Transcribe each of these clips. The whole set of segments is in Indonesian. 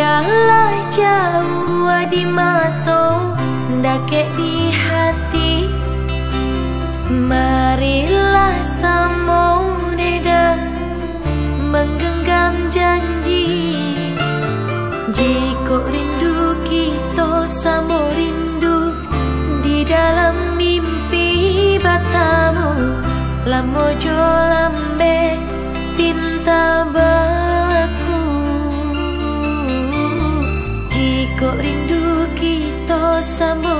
Biarlah jauh di mata Ndake di hati. Marilah sama deda Menggenggam janji. Jika rindu kita sama rindu Di dalam mimpi batamu. Lamojo lambe bintang kita samo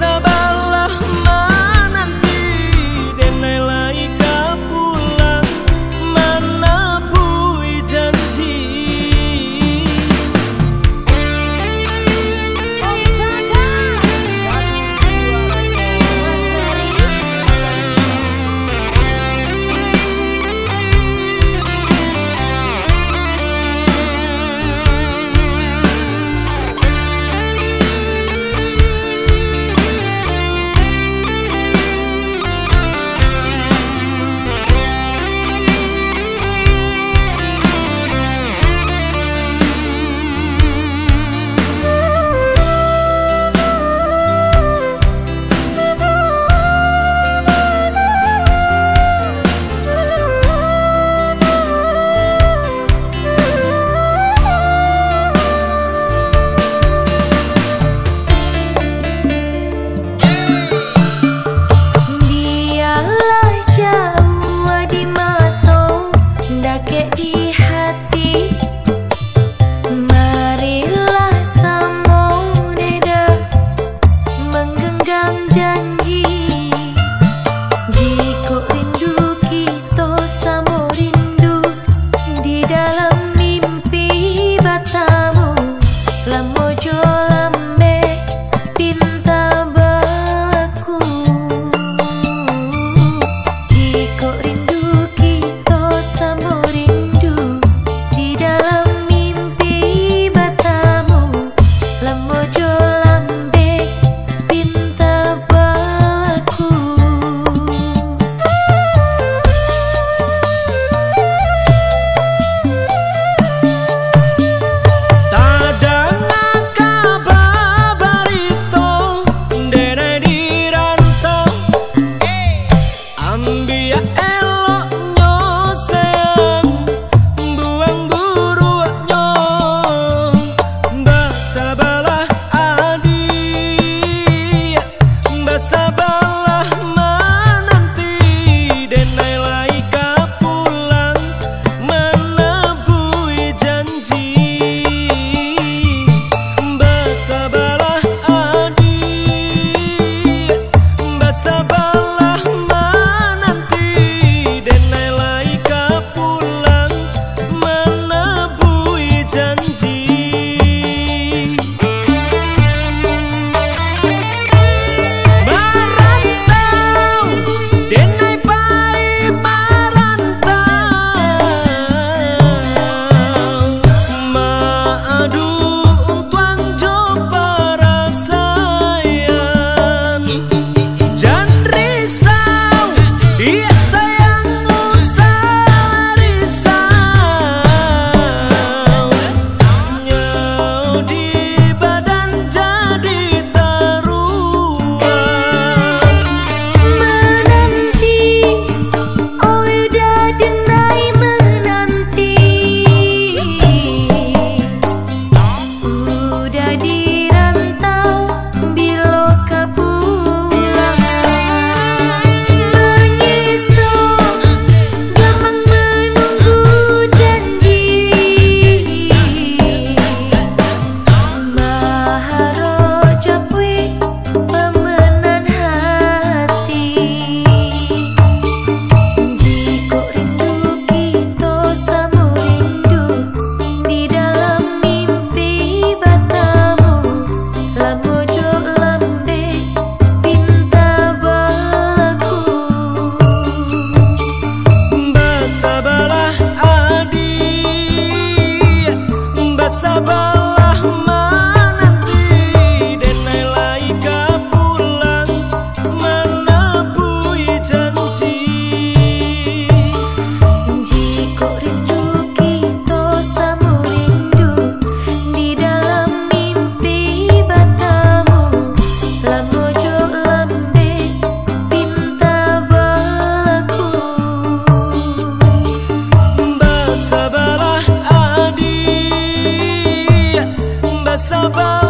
sabah your above.